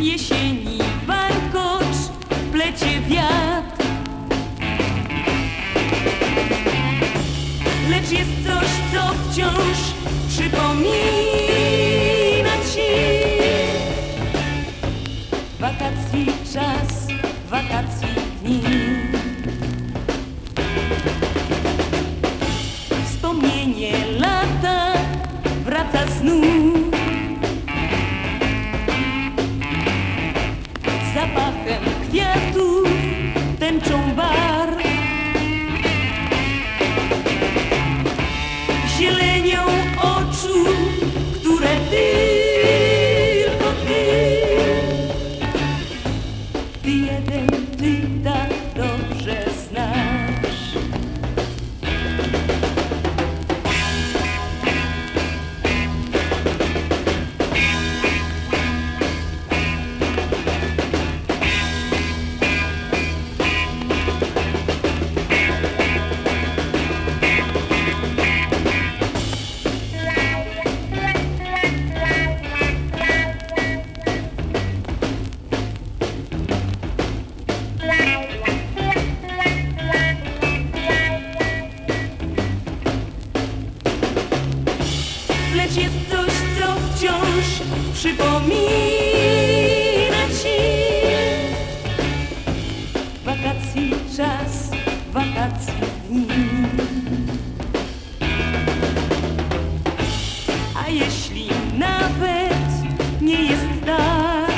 jesieni warkocz plecie wiatr. Lecz jest coś, co wciąż przypomina ci. Wakacji czas, wakacji dni. Wspomnienie lata wraca znów. Jest coś, co wciąż przypomina ci. Wakacji czas, wakacji dni. A jeśli nawet nie jest tak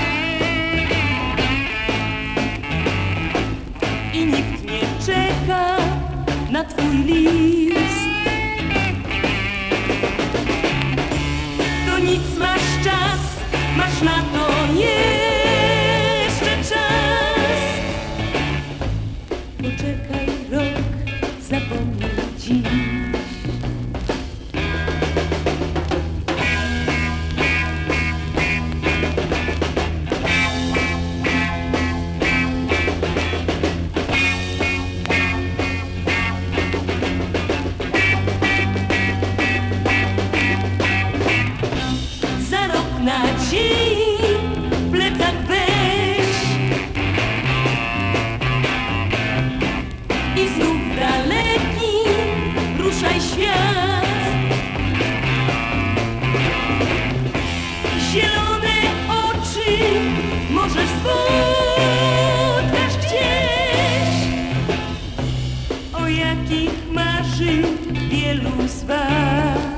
I nikt nie czeka na twój list masz czas, masz na to jeszcze czas. Poczekaj rok, zapomnij dziś. Rok nadziei plecak weź I znów daleki ruszaj świat. Zielone oczy możesz spotkać gdzieś. O jakich marzy wielu z was